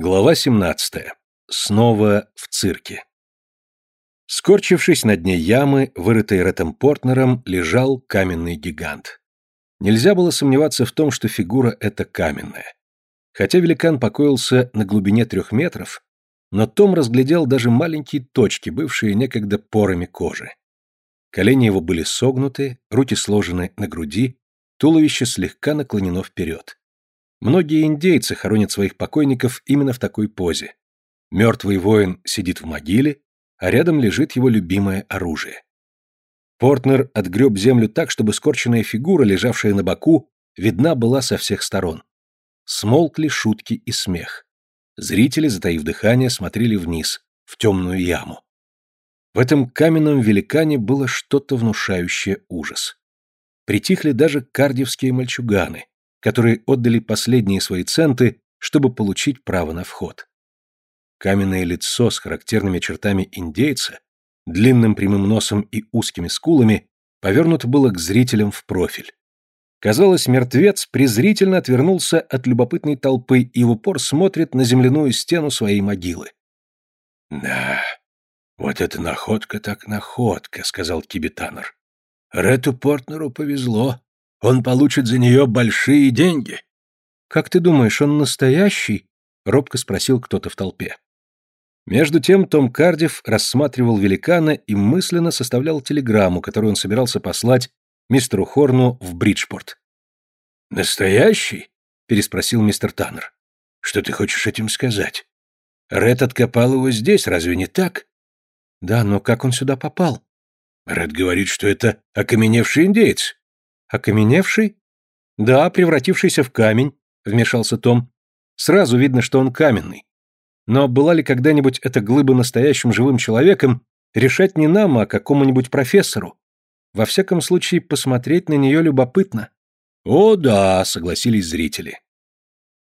Глава 17. Снова в цирке. Скорчившись на дне ямы, вырытой Рэтом Портнером, лежал каменный гигант. Нельзя было сомневаться в том, что фигура эта каменная. Хотя великан покоился на глубине трех метров, но Том разглядел даже маленькие точки, бывшие некогда порами кожи. Колени его были согнуты, руки сложены на груди, туловище слегка наклонено вперед. Многие индейцы хоронят своих покойников именно в такой позе. Мертвый воин сидит в могиле, а рядом лежит его любимое оружие. Портнер отгреб землю так, чтобы скорченная фигура, лежавшая на боку, видна была со всех сторон. Смолкли шутки и смех. Зрители, затаив дыхание, смотрели вниз, в темную яму. В этом каменном великане было что-то внушающее ужас. Притихли даже кардивские мальчуганы, которые отдали последние свои центы, чтобы получить право на вход. Каменное лицо с характерными чертами индейца, длинным прямым носом и узкими скулами, повернуто было к зрителям в профиль. Казалось, мертвец презрительно отвернулся от любопытной толпы и в упор смотрит на земляную стену своей могилы. «Да, вот это находка так находка», — сказал Кибитанер. «Рету Портнеру повезло. Он получит за нее большие деньги. Как ты думаешь, он настоящий? робко спросил кто-то в толпе. Между тем Том Кардив рассматривал великана и мысленно составлял телеграмму, которую он собирался послать мистеру Хорну в Бриджпорт. «Настоящий?» — переспросил мистер Таннер. «Что ты хочешь этим сказать? Ред откопал его здесь, разве не так?» «Да, но как он сюда попал?» «Ред говорит, что это окаменевший индеец. Окаменевший? Да, превратившийся в камень, вмешался Том. Сразу видно, что он каменный. Но была ли когда-нибудь эта глыба настоящим живым человеком, решать не нам, а какому-нибудь профессору. Во всяком случае, посмотреть на нее любопытно. О, да, согласились зрители.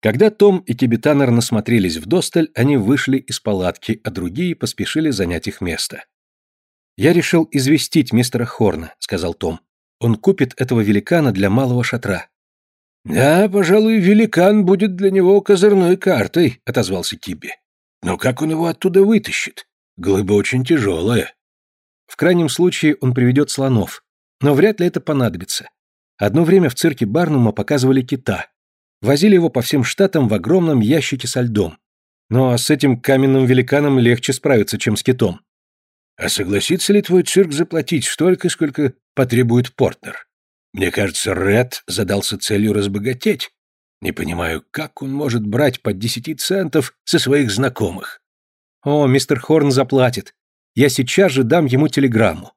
Когда Том и Тибетанер насмотрелись в досталь, они вышли из палатки, а другие поспешили занять их место. «Я решил известить мистера Хорна», — сказал Том. Он купит этого великана для малого шатра. «Да, пожалуй, великан будет для него козырной картой», — отозвался Киби. «Но как он его оттуда вытащит? Глыба очень тяжелая». В крайнем случае он приведет слонов, но вряд ли это понадобится. Одно время в цирке Барнума показывали кита. Возили его по всем штатам в огромном ящике со льдом. Но с этим каменным великаном легче справиться, чем с китом. А согласится ли твой цирк заплатить столько, сколько потребует Портнер? Мне кажется, Ред задался целью разбогатеть. Не понимаю, как он может брать по десяти центов со своих знакомых. О, мистер Хорн заплатит. Я сейчас же дам ему телеграмму.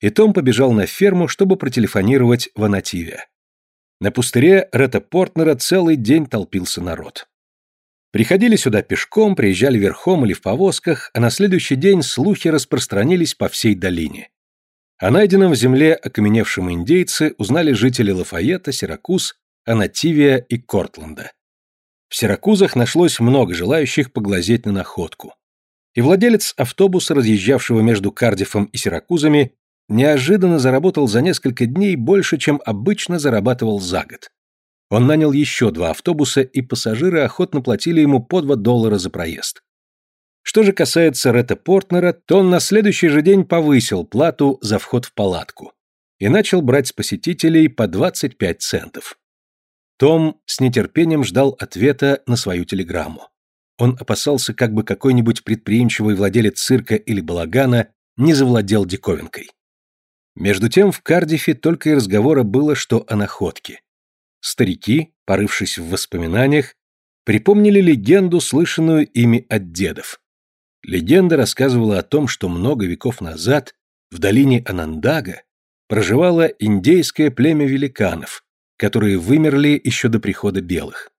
И Том побежал на ферму, чтобы протелефонировать в Анативе. На пустыре Ретта Портнера целый день толпился народ. Приходили сюда пешком, приезжали верхом или в повозках, а на следующий день слухи распространились по всей долине. О найденном в земле окаменевшем индейце узнали жители Лафайета, Сиракуз, Анативия и Кортленда. В Сиракузах нашлось много желающих поглазеть на находку. И владелец автобуса, разъезжавшего между Кардифом и Сиракузами, неожиданно заработал за несколько дней больше, чем обычно зарабатывал за год. Он нанял еще два автобуса, и пассажиры охотно платили ему по два доллара за проезд. Что же касается Ретта Портнера, то он на следующий же день повысил плату за вход в палатку и начал брать с посетителей по 25 центов. Том с нетерпением ждал ответа на свою телеграмму. Он опасался, как бы какой-нибудь предприимчивый владелец цирка или балагана не завладел диковинкой. Между тем в Кардифе только и разговора было, что о находке. Старики, порывшись в воспоминаниях, припомнили легенду, слышанную ими от дедов. Легенда рассказывала о том, что много веков назад в долине Анандага проживало индейское племя великанов, которые вымерли еще до прихода белых.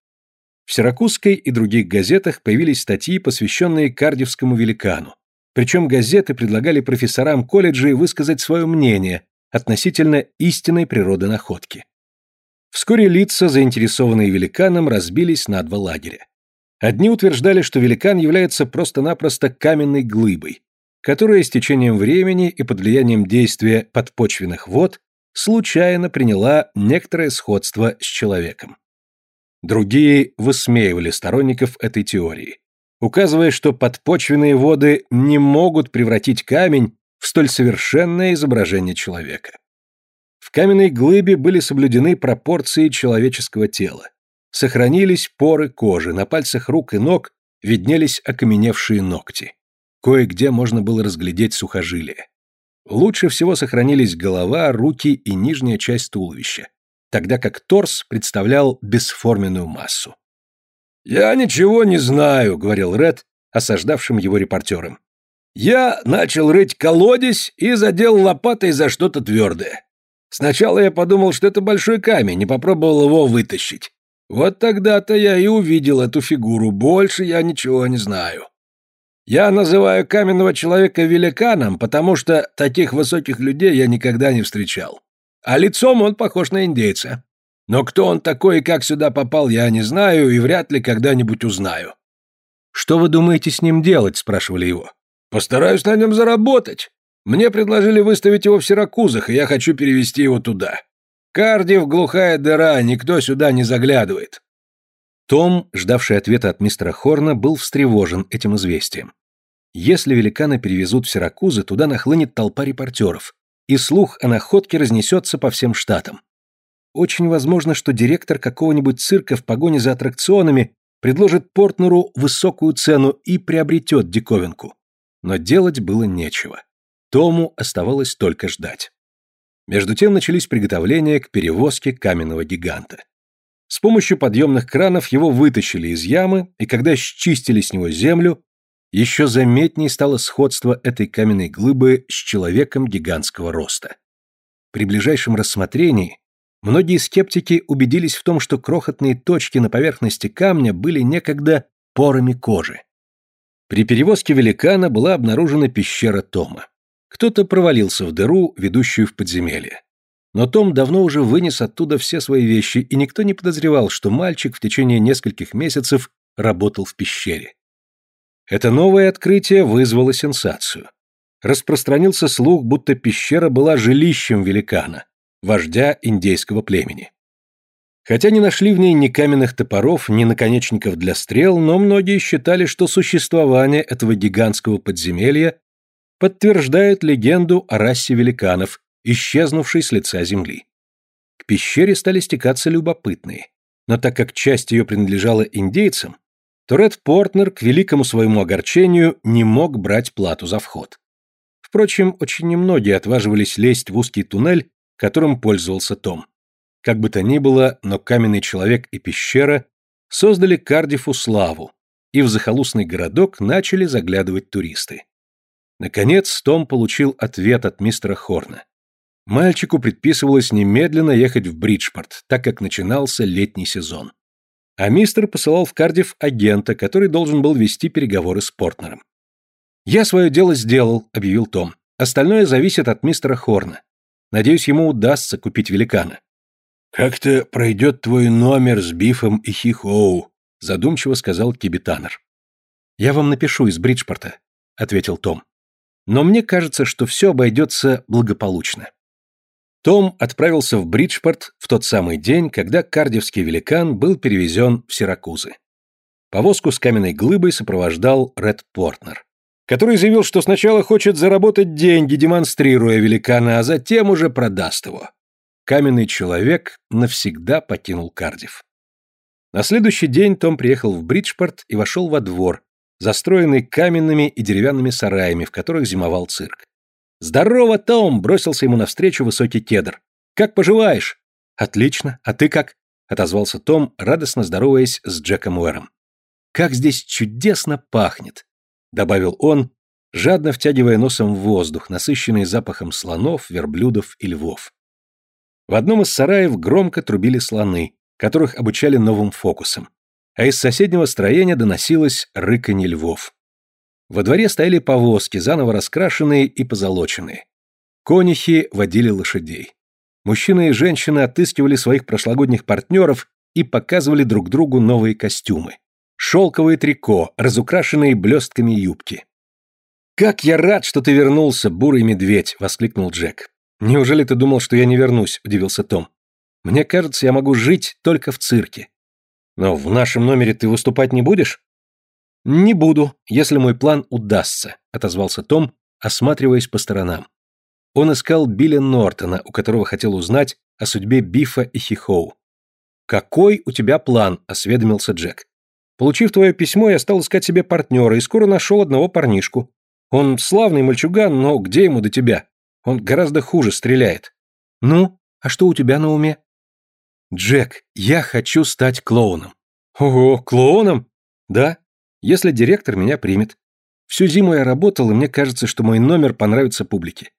В Сиракузской и других газетах появились статьи, посвященные кардивскому великану, причем газеты предлагали профессорам колледжей высказать свое мнение относительно истинной природы находки. Вскоре лица, заинтересованные великаном, разбились на два лагеря. Одни утверждали, что великан является просто-напросто каменной глыбой, которая с течением времени и под влиянием действия подпочвенных вод случайно приняла некоторое сходство с человеком. Другие высмеивали сторонников этой теории, указывая, что подпочвенные воды не могут превратить камень в столь совершенное изображение человека. В каменной глыбе были соблюдены пропорции человеческого тела. Сохранились поры кожи, на пальцах рук и ног виднелись окаменевшие ногти. Кое-где можно было разглядеть сухожилия. Лучше всего сохранились голова, руки и нижняя часть туловища, тогда как торс представлял бесформенную массу. «Я ничего не знаю», — говорил Ред, осаждавшим его репортерам. «Я начал рыть колодец и задел лопатой за что-то твердое. Сначала я подумал, что это большой камень, не попробовал его вытащить. Вот тогда-то я и увидел эту фигуру, больше я ничего не знаю. Я называю каменного человека великаном, потому что таких высоких людей я никогда не встречал. А лицом он похож на индейца. Но кто он такой и как сюда попал, я не знаю и вряд ли когда-нибудь узнаю. «Что вы думаете с ним делать?» – спрашивали его. «Постараюсь на нем заработать. Мне предложили выставить его в Сиракузах, и я хочу перевести его туда. Кардив – глухая дыра, никто сюда не заглядывает. Том, ждавший ответа от мистера Хорна, был встревожен этим известием. Если великана перевезут в Сиракузы, туда нахлынет толпа репортеров, и слух о находке разнесется по всем штатам. Очень возможно, что директор какого-нибудь цирка в погоне за аттракционами предложит Портнеру высокую цену и приобретет диковинку. Но делать было нечего. Тому оставалось только ждать. Между тем начались приготовления к перевозке каменного гиганта. С помощью подъемных кранов его вытащили из ямы, и когда счистили с него землю, еще заметнее стало сходство этой каменной глыбы с человеком гигантского роста. При ближайшем рассмотрении многие скептики убедились в том, что крохотные точки на поверхности камня были некогда порами кожи. При перевозке великана была обнаружена пещера Тома. Кто-то провалился в дыру, ведущую в подземелье. Но Том давно уже вынес оттуда все свои вещи, и никто не подозревал, что мальчик в течение нескольких месяцев работал в пещере. Это новое открытие вызвало сенсацию. Распространился слух, будто пещера была жилищем великана, вождя индейского племени. Хотя не нашли в ней ни каменных топоров, ни наконечников для стрел, но многие считали, что существование этого гигантского подземелья подтверждает легенду о расе великанов, исчезнувшей с лица земли. К пещере стали стекаться любопытные, но так как часть ее принадлежала индейцам, то Ред Портнер, к великому своему огорчению, не мог брать плату за вход. Впрочем, очень немногие отваживались лезть в узкий туннель, которым пользовался Том. Как бы то ни было, но каменный человек и пещера создали Кардифу славу, и в захолустный городок начали заглядывать туристы. Наконец, Том получил ответ от мистера Хорна. Мальчику предписывалось немедленно ехать в Бриджпорт, так как начинался летний сезон. А мистер посылал в Кардив агента, который должен был вести переговоры с Портнером. «Я свое дело сделал», — объявил Том. «Остальное зависит от мистера Хорна. Надеюсь, ему удастся купить великана». «Как-то пройдет твой номер с Бифом и Хихоу», — задумчиво сказал Кибитанер. «Я вам напишу из Бриджпорта», — ответил Том. «Но мне кажется, что все обойдется благополучно». Том отправился в Бриджпорт в тот самый день, когда кардивский великан был перевезен в Сиракузы. Повозку с каменной глыбой сопровождал Ред Портнер, который заявил, что сначала хочет заработать деньги, демонстрируя великана, а затем уже продаст его. Каменный человек навсегда покинул Кардив. На следующий день Том приехал в Бриджпорт и вошел во двор, застроенный каменными и деревянными сараями, в которых зимовал цирк. «Здорово, Том!» — бросился ему навстречу высокий кедр. «Как поживаешь?» «Отлично. А ты как?» — отозвался Том, радостно здороваясь с Джеком Уэром. «Как здесь чудесно пахнет!» — добавил он, жадно втягивая носом в воздух, насыщенный запахом слонов, верблюдов и львов. В одном из сараев громко трубили слоны, которых обучали новым фокусам, а из соседнего строения доносилось рыканье львов. Во дворе стояли повозки, заново раскрашенные и позолоченные. Конюхи водили лошадей. Мужчины и женщины отыскивали своих прошлогодних партнеров и показывали друг другу новые костюмы. Шелковые трико, разукрашенные блестками юбки. «Как я рад, что ты вернулся, бурый медведь!» — воскликнул Джек. «Неужели ты думал, что я не вернусь?» — удивился Том. «Мне кажется, я могу жить только в цирке». Но в нашем номере ты выступать не будешь? Не буду, если мой план удастся, отозвался Том, осматриваясь по сторонам. Он искал Билля Нортона, у которого хотел узнать о судьбе Бифа и Хихоу. «Какой у тебя план?» – осведомился Джек. «Получив твое письмо, я стал искать себе партнера и скоро нашел одного парнишку. Он славный мальчуган, но где ему до тебя? Он гораздо хуже стреляет». «Ну, а что у тебя на уме?» «Джек, я хочу стать клоуном». «Ого, клоуном?» «Да, если директор меня примет. Всю зиму я работал, и мне кажется, что мой номер понравится публике.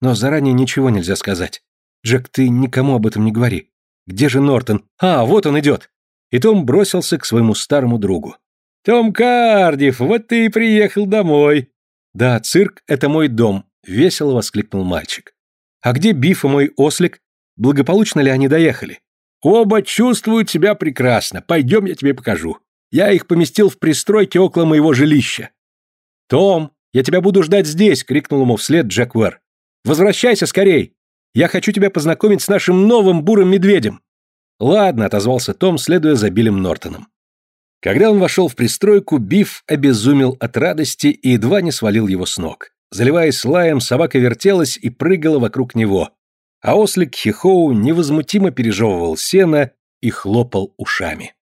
Но заранее ничего нельзя сказать. Джек, ты никому об этом не говори. Где же Нортон? А, вот он идет. И Том бросился к своему старому другу. Том Кардив, вот ты и приехал домой. Да, цирк — это мой дом, весело воскликнул мальчик. А где Биф и мой ослик? Благополучно ли они доехали? Оба чувствуют себя прекрасно. Пойдем, я тебе покажу. Я их поместил в пристройке около моего жилища. Том, я тебя буду ждать здесь, крикнул ему вслед Джек Уэр. Возвращайся скорей. Я хочу тебя познакомить с нашим новым бурым медведем. Ладно, отозвался Том, следуя за Биллем Нортоном. Когда он вошел в пристройку, Биф обезумел от радости и едва не свалил его с ног. Заливаясь лаем, собака вертелась и прыгала вокруг него, а ослик Хихоу невозмутимо пережевывал сено и хлопал ушами.